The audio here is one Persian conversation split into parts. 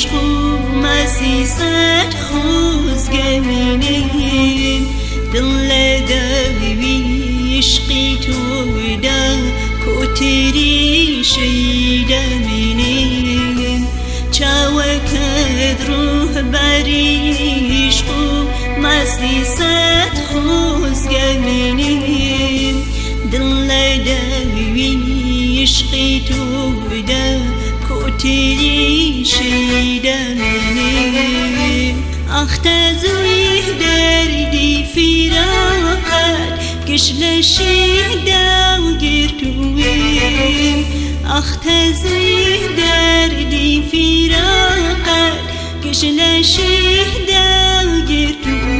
عشق و مسیست خوزگمینیم دل دوی عشقی تو دا کتری شیدمینیم چاوکد روح بریش و مسیست خوزگمینیم دل دوی عشقی تو دا کتری شيدا منك أختزو يهدردي فراقك كش لشيدا وقرتوين أختزو يهدردي فراقك كش لشيدا وقرتوين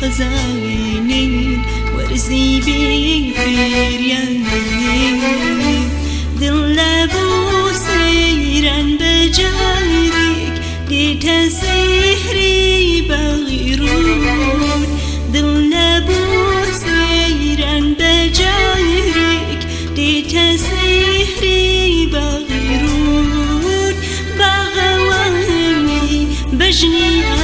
خزاني ورزي بفير يميني دل بو سيرا بجارك لتسهري بغيرون دل بو سيرا بجارك لتسهري بغيرون بغواني بجني آمني شور لا